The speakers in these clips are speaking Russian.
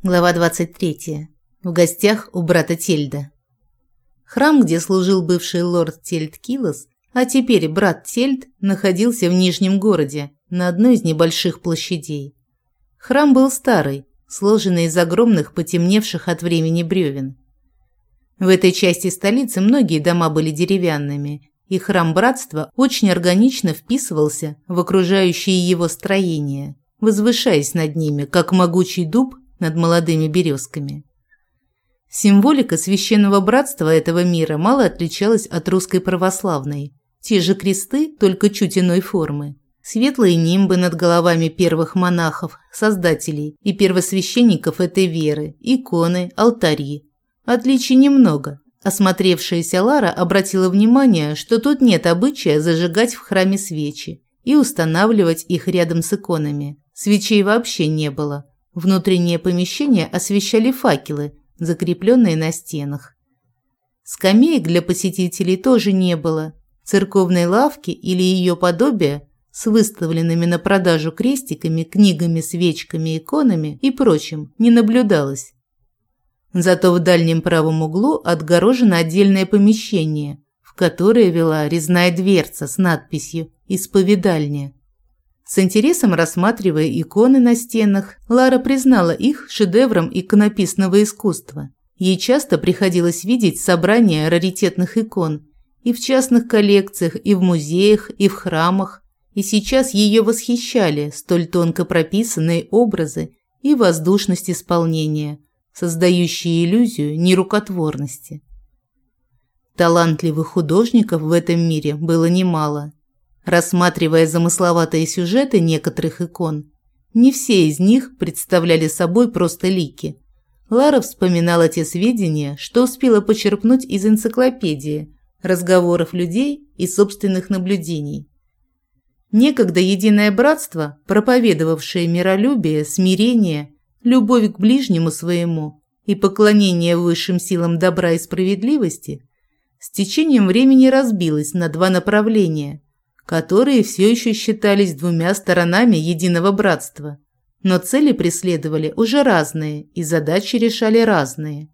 Глава 23. В гостях у брата Тельда. Храм, где служил бывший лорд Тельд Килос, а теперь брат Тельд, находился в Нижнем городе, на одной из небольших площадей. Храм был старый, сложенный из огромных потемневших от времени бревен. В этой части столицы многие дома были деревянными, и храм братства очень органично вписывался в окружающие его строения, возвышаясь над ними, как могучий дуб над молодыми березками. Символика священного братства этого мира мало отличалась от русской православной. Те же кресты, только чуть иной формы. Светлые нимбы над головами первых монахов, создателей и первосвященников этой веры, иконы, алтари. Отличий немного. Осмотревшаяся Лара обратила внимание, что тут нет обычая зажигать в храме свечи и устанавливать их рядом с иконами. Свечей вообще не было, Внутреннее помещение освещали факелы, закрепленные на стенах. Скамеек для посетителей тоже не было. Церковной лавки или ее подобия с выставленными на продажу крестиками, книгами, свечками, иконами и прочим не наблюдалось. Зато в дальнем правом углу отгорожено отдельное помещение, в которое вела резная дверца с надписью «Исповедальня». С интересом рассматривая иконы на стенах, Лара признала их шедевром иконописного искусства. Ей часто приходилось видеть собрания раритетных икон и в частных коллекциях, и в музеях, и в храмах, и сейчас ее восхищали столь тонко прописанные образы и воздушность исполнения, создающие иллюзию нерукотворности. Талантливых художников в этом мире было немало – Рассматривая замысловатые сюжеты некоторых икон, не все из них представляли собой просто лики. Лара вспоминала те сведения, что успела почерпнуть из энциклопедии, разговоров людей и собственных наблюдений. Некогда единое братство, проповедовавшее миролюбие, смирение, любовь к ближнему своему и поклонение высшим силам добра и справедливости, с течением времени разбилось на два направления – которые все еще считались двумя сторонами единого братства. Но цели преследовали уже разные и задачи решали разные.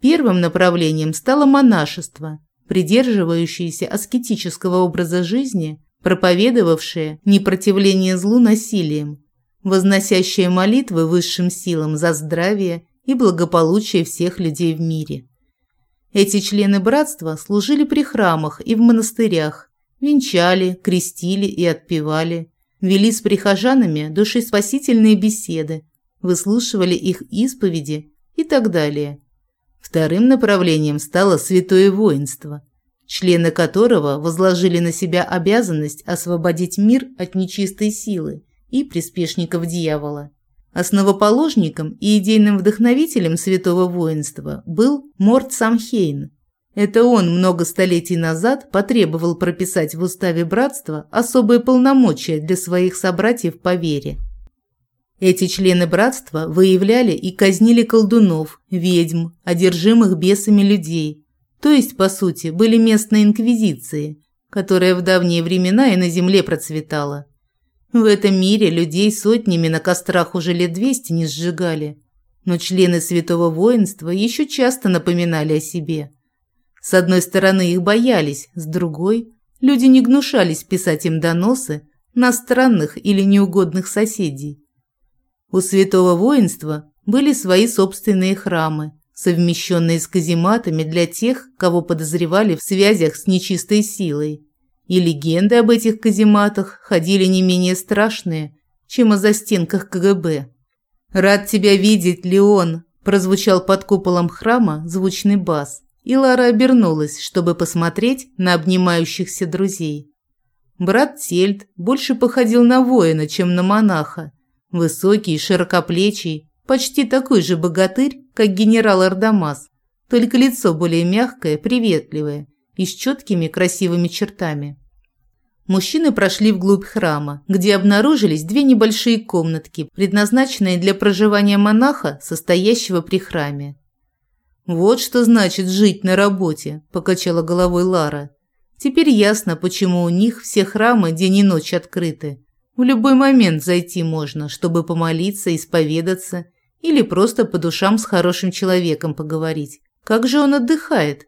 Первым направлением стало монашество, придерживающееся аскетического образа жизни, проповедовавшее непротивление злу насилием, возносящее молитвы высшим силам за здравие и благополучие всех людей в мире. Эти члены братства служили при храмах и в монастырях, Венчали, крестили и отпевали, вели с прихожанами душеспасительные беседы, выслушивали их исповеди и так далее. Вторым направлением стало святое воинство, члены которого возложили на себя обязанность освободить мир от нечистой силы и приспешников дьявола. Основоположником и идейным вдохновителем святого воинства был Морт Самхейн, это он много столетий назад потребовал прописать в уставе братства особые полномочия для своих собратьев по вере. Эти члены братства выявляли и казнили колдунов, ведьм, одержимых бесами людей, то есть, по сути, были местной инквизицией, которая в давние времена и на земле процветала. В этом мире людей сотнями на кострах уже лет двести не сжигали, но члены святого воинства еще часто напоминали о себе – с одной стороны, их боялись, с другой – люди не гнушались писать им доносы на странных или неугодных соседей. У святого воинства были свои собственные храмы, совмещенные с казематами для тех, кого подозревали в связях с нечистой силой. И легенды об этих казематах ходили не менее страшные, чем о застенках КГБ. «Рад тебя видеть, Леон!» – прозвучал под куполом храма звучный бас и Лара обернулась, чтобы посмотреть на обнимающихся друзей. Брат Тельд больше походил на воина, чем на монаха. Высокий, широкоплечий, почти такой же богатырь, как генерал Ардамас, только лицо более мягкое, приветливое и с четкими красивыми чертами. Мужчины прошли вглубь храма, где обнаружились две небольшие комнатки, предназначенные для проживания монаха, состоящего при храме. «Вот что значит жить на работе», – покачала головой Лара. «Теперь ясно, почему у них все храмы день и ночь открыты. В любой момент зайти можно, чтобы помолиться, исповедаться или просто по душам с хорошим человеком поговорить. Как же он отдыхает?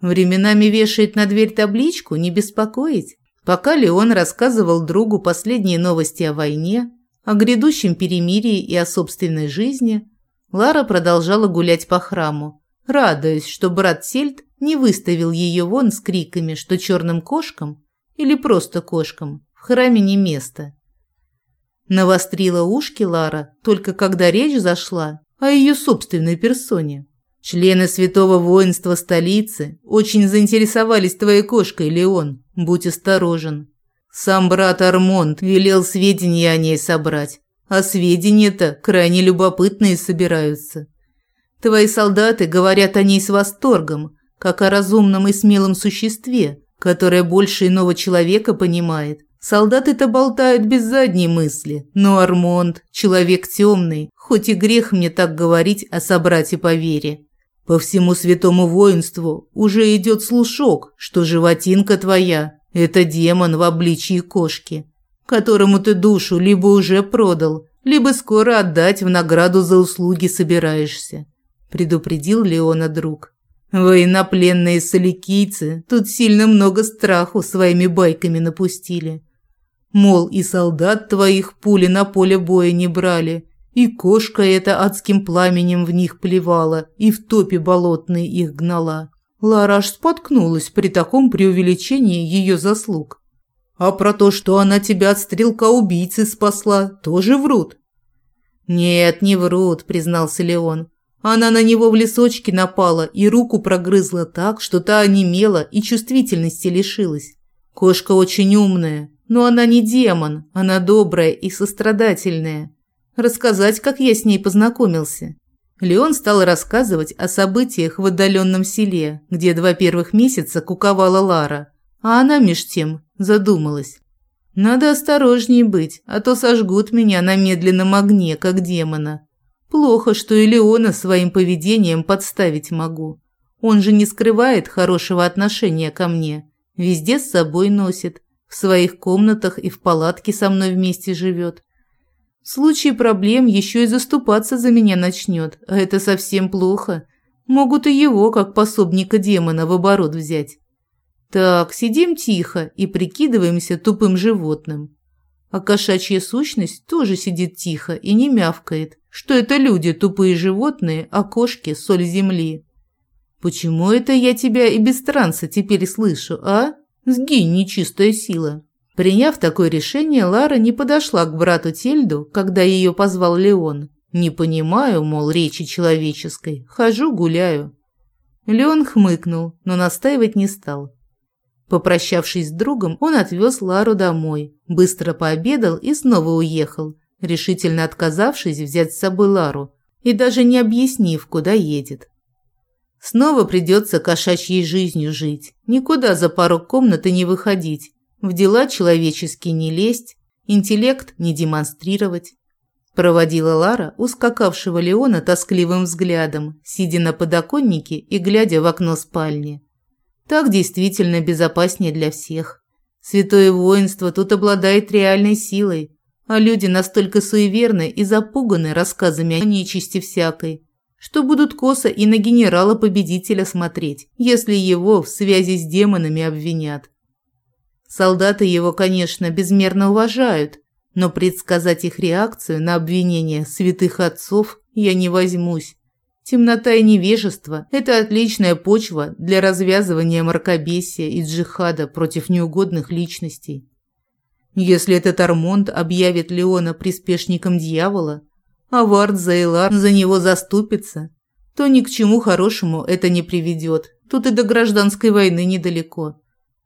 Временами вешает на дверь табличку «Не беспокоить». Пока Леон рассказывал другу последние новости о войне, о грядущем перемирии и о собственной жизни, Лара продолжала гулять по храму, радуясь, что брат Сельд не выставил ее вон с криками, что черным кошкам или просто кошкам в храме не место. Навострила ушки Лара только когда речь зашла о ее собственной персоне. Члены святого воинства столицы очень заинтересовались твоей кошкой, Леон. Будь осторожен. Сам брат Армонд велел сведения о ней собрать, а сведения-то крайне любопытные собираются. Твои солдаты говорят о ней с восторгом, как о разумном и смелом существе, которое больше иного человека понимает. Солдаты-то болтают без задней мысли, но Армонд – человек темный, хоть и грех мне так говорить о собрате по вере. По всему святому воинству уже идет слушок, что животинка твоя – это демон в обличии кошки, которому ты душу либо уже продал, либо скоро отдать в награду за услуги собираешься», – предупредил Леона друг. «Военнопленные соликийцы тут сильно много страху своими байками напустили. Мол, и солдат твоих пули на поле боя не брали, и кошка эта адским пламенем в них плевала и в топе болотной их гнала. Лара аж споткнулась при таком преувеличении ее заслуг. А про то, что она тебя от стрелка-убийцы спасла, тоже врут. Нет, не врут, признался Леон. Она на него в лесочке напала и руку прогрызла так, что та онемела и чувствительности лишилась. Кошка очень умная, но она не демон, она добрая и сострадательная рассказать, как я с ней познакомился. Леон стал рассказывать о событиях в отдаленном селе, где два первых месяца куковала Лара, а она меж тем задумалась. Надо осторожнее быть, а то сожгут меня на медленном огне, как демона. Плохо, что и Леона своим поведением подставить могу. Он же не скрывает хорошего отношения ко мне. Везде с собой носит. В своих комнатах и в палатке со мной вместе живет. В случае проблем еще и заступаться за меня начнет, а это совсем плохо. Могут и его, как пособника демона, в оборот взять. Так, сидим тихо и прикидываемся тупым животным. А кошачья сущность тоже сидит тихо и не мявкает, что это люди тупые животные, а кошки – соль земли. Почему это я тебя и без транса теперь слышу, а? Сгинь, нечистая сила. Приняв такое решение, Лара не подошла к брату Тельду, когда ее позвал Леон. «Не понимаю, мол, речи человеческой. Хожу, гуляю». Леон хмыкнул, но настаивать не стал. Попрощавшись с другом, он отвез Лару домой, быстро пообедал и снова уехал, решительно отказавшись взять с собой Лару и даже не объяснив, куда едет. Снова придется кошачьей жизнью жить, никуда за порог комнаты не выходить, в дела человеческие не лезть, интеллект не демонстрировать. Проводила Лара ускакавшего Леона тоскливым взглядом, сидя на подоконнике и глядя в окно спальни. Так действительно безопаснее для всех. Святое воинство тут обладает реальной силой, а люди настолько суеверны и запуганы рассказами о нечисти всякой, что будут косо и на генерала-победителя смотреть, если его в связи с демонами обвинят. Солдаты его, конечно, безмерно уважают, но предсказать их реакцию на обвинения святых отцов я не возьмусь. Темнота и невежество – это отличная почва для развязывания мракобесия и джихада против неугодных личностей. Если этот Армонд объявит Леона приспешником дьявола, а Вард Зейлар за него заступится, то ни к чему хорошему это не приведет. Тут и до гражданской войны недалеко.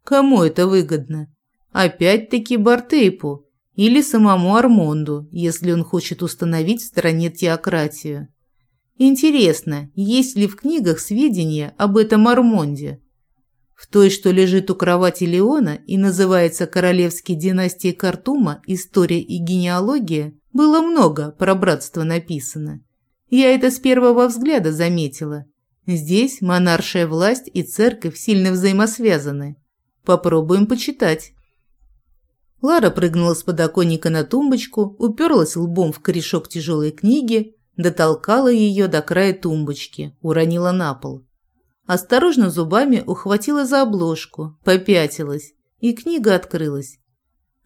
Кому это выгодно? Опять-таки Бартейпу или самому Армонду, если он хочет установить в стране теократию. Интересно, есть ли в книгах сведения об этом Армонде? В той, что лежит у кровати Леона и называется «Королевские династии Картума. История и генеалогия», было много про братство написано. Я это с первого взгляда заметила. Здесь монаршая власть и церковь сильно взаимосвязаны. Попробуем почитать. Лара прыгнула с подоконника на тумбочку, уперлась лбом в корешок тяжелой книги, Дотолкала ее до края тумбочки, уронила на пол. Осторожно зубами ухватила за обложку, попятилась, и книга открылась.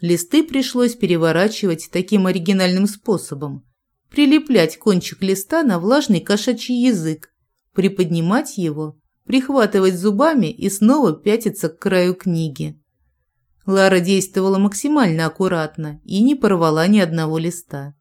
Листы пришлось переворачивать таким оригинальным способом. Прилеплять кончик листа на влажный кошачий язык, приподнимать его, прихватывать зубами и снова пятиться к краю книги. Лара действовала максимально аккуратно и не порвала ни одного листа.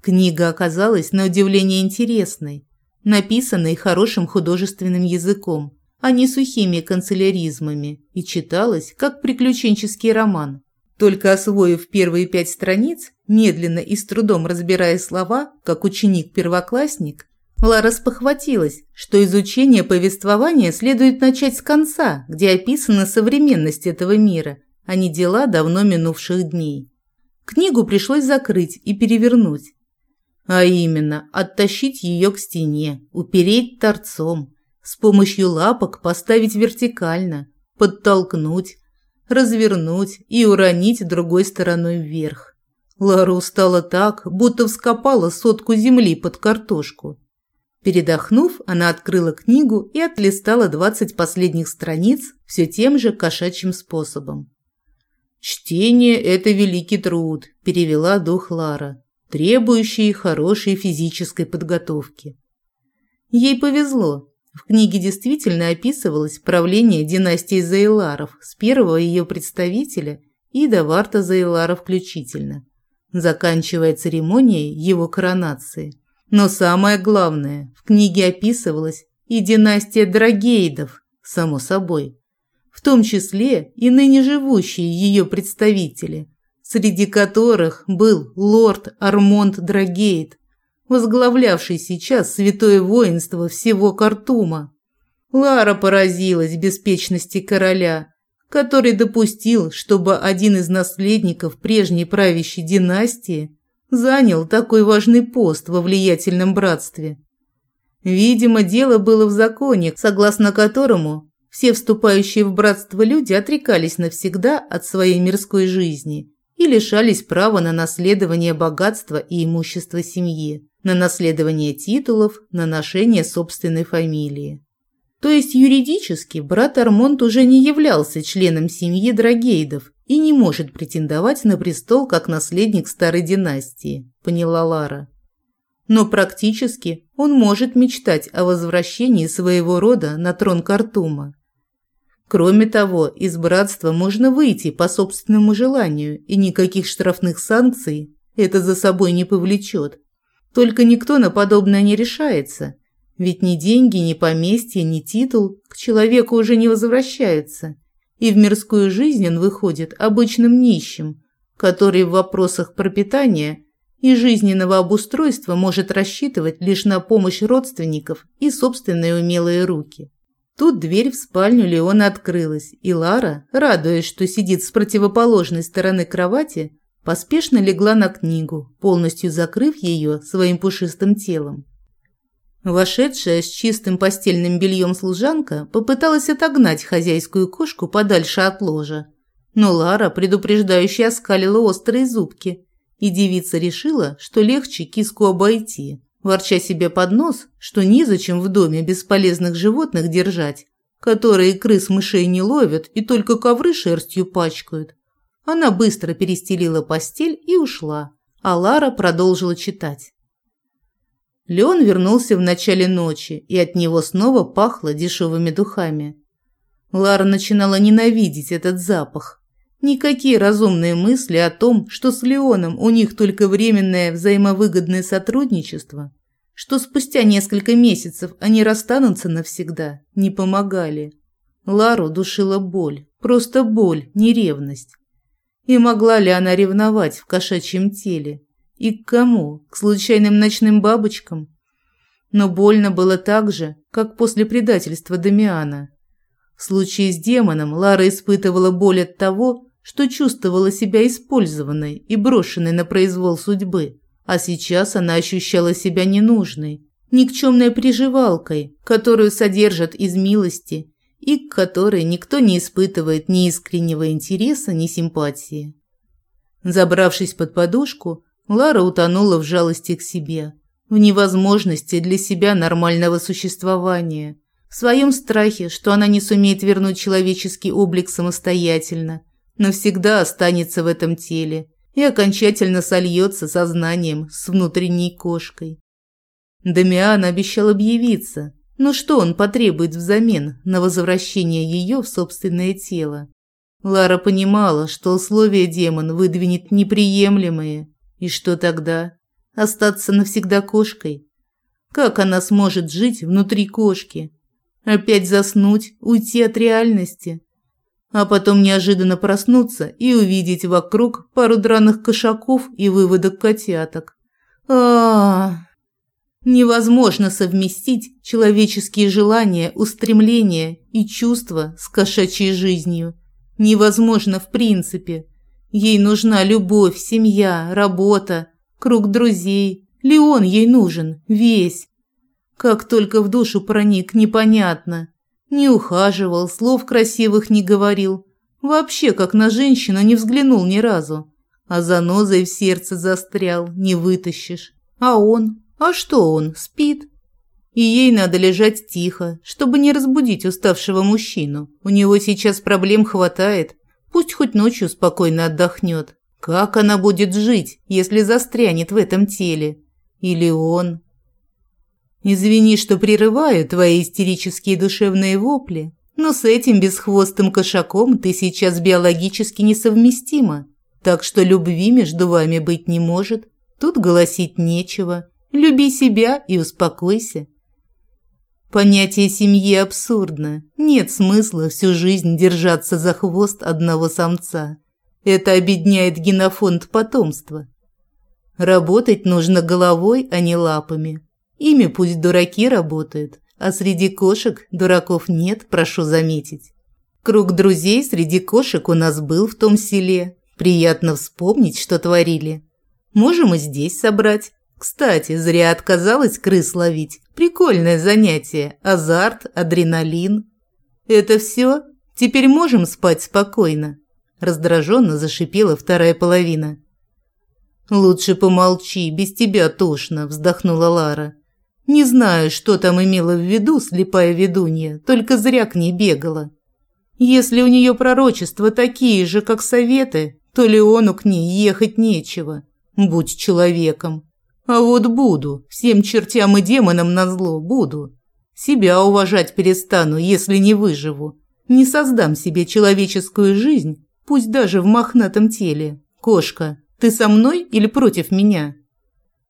Книга оказалась на удивление интересной, написанной хорошим художественным языком, а не сухими канцеляризмами, и читалась как приключенческий роман. Только освоив первые пять страниц, медленно и с трудом разбирая слова, как ученик-первоклассник, Лара спохватилась, что изучение повествования следует начать с конца, где описана современность этого мира, а не дела давно минувших дней. Книгу пришлось закрыть и перевернуть. А именно, оттащить ее к стене, упереть торцом, с помощью лапок поставить вертикально, подтолкнуть, развернуть и уронить другой стороной вверх. Лара устала так, будто вскопала сотку земли под картошку. Передохнув, она открыла книгу и отлистала 20 последних страниц все тем же кошачьим способом. «Чтение – это великий труд», – перевела дух Лара, требующий хорошей физической подготовки. Ей повезло. В книге действительно описывалось правление династии Зейларов с первого ее представителя и до Варта Зейлара включительно, заканчивая церемонией его коронации. Но самое главное, в книге описывалась и династия Драгейдов, само собой в том числе и ныне живущие ее представители, среди которых был лорд Армонд Драгейт, возглавлявший сейчас святое воинство всего Картума. Лара поразилась беспечности короля, который допустил, чтобы один из наследников прежней правящей династии занял такой важный пост во влиятельном братстве. Видимо, дело было в законе, согласно которому все вступающие в братство люди отрекались навсегда от своей мирской жизни и лишались права на наследование богатства и имущества семьи, на наследование титулов, на ношение собственной фамилии. То есть юридически брат Армонт уже не являлся членом семьи Драгейдов и не может претендовать на престол как наследник старой династии, поняла Лара. Но практически он может мечтать о возвращении своего рода на трон Картума. Кроме того, из братства можно выйти по собственному желанию, и никаких штрафных санкций это за собой не повлечет. Только никто на подобное не решается, ведь ни деньги, ни поместье, ни титул к человеку уже не возвращаются, и в мирскую жизнь он выходит обычным нищим, который в вопросах пропитания и жизненного обустройства может рассчитывать лишь на помощь родственников и собственные умелые руки. Тут дверь в спальню Леона открылась, и Лара, радуясь, что сидит с противоположной стороны кровати, поспешно легла на книгу, полностью закрыв ее своим пушистым телом. Вошедшая с чистым постельным бельем служанка попыталась отогнать хозяйскую кошку подальше от ложа, но Лара предупреждающе оскалила острые зубки, и девица решила, что легче киску обойти ворча себе под нос, что незачем в доме бесполезных животных держать, которые крыс мышей не ловят и только ковры шерстью пачкают. Она быстро перестелила постель и ушла, а Лара продолжила читать. Леон вернулся в начале ночи, и от него снова пахло дешевыми духами. Лара начинала ненавидеть этот запах. Никакие разумные мысли о том, что с Леоном у них только временное взаимовыгодное сотрудничество, что спустя несколько месяцев они расстанутся навсегда, не помогали. Лару душила боль, просто боль, не ревность. И могла ли она ревновать в кошачьем теле? И к кому? К случайным ночным бабочкам? Но больно было так же, как после предательства Дамиана. В случае с демоном Лара испытывала боль от того, что чувствовала себя использованной и брошенной на произвол судьбы, а сейчас она ощущала себя ненужной, никчемной приживалкой, которую содержат из милости и к которой никто не испытывает ни искреннего интереса, ни симпатии. Забравшись под подушку, Лара утонула в жалости к себе. в невозможности для себя нормального существования, в своем страхе, что она не сумеет вернуть человеческий облик самостоятельно, навсегда останется в этом теле и окончательно сольется сознанием с внутренней кошкой. Дамиан обещал объявиться, но что он потребует взамен на возвращение ее в собственное тело? Лара понимала, что условия демон выдвинет неприемлемые, и что тогда? Остаться навсегда кошкой? Как она сможет жить внутри кошки? Опять заснуть, уйти от реальности? А потом неожиданно проснуться и увидеть вокруг пару драных кошаков и выводок котяток. а, -а. Невозможно совместить человеческие желания, устремления и чувства с кошачьей жизнью. Невозможно в принципе. Ей нужна любовь, семья, работа, круг друзей. Леон ей нужен, весь. Как только в душу проник, непонятно. Не ухаживал, слов красивых не говорил. Вообще, как на женщину, не взглянул ни разу. А занозой в сердце застрял, не вытащишь. А он? А что он, спит? И ей надо лежать тихо, чтобы не разбудить уставшего мужчину. У него сейчас проблем хватает. Пусть хоть ночью спокойно отдохнет. Как она будет жить, если застрянет в этом теле? Или он? Извини, что прерываю твои истерические душевные вопли, но с этим бесхвостым кошаком ты сейчас биологически несовместима. Так что любви между вами быть не может. Тут голосить нечего. Люби себя и успокойся. Понятие семьи абсурдно. Нет смысла всю жизнь держаться за хвост одного самца. Это обедняет генофонд потомства. Работать нужно головой, а не лапами. Ими пусть дураки работают, а среди кошек дураков нет, прошу заметить. Круг друзей среди кошек у нас был в том селе. Приятно вспомнить, что творили. Можем и здесь собрать. Кстати, зря отказалась крыс ловить. Прикольное занятие. Азарт, адреналин. Это все? Теперь можем спать спокойно? Раздраженно зашипела вторая половина. Лучше помолчи, без тебя тошно, вздохнула Лара. Не знаю, что там имела в виду слепая ведунья, только зря к ней бегала. Если у нее пророчества такие же, как советы, то Леону к ней ехать нечего. Будь человеком. А вот буду, всем чертям и демонам назло буду. Себя уважать перестану, если не выживу. Не создам себе человеческую жизнь, пусть даже в мохнатом теле. Кошка, ты со мной или против меня?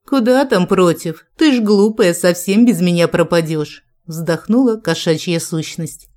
Куда там против? Ты ж глупая, совсем без меня пропадешь. Вздохнула кошачья сущность.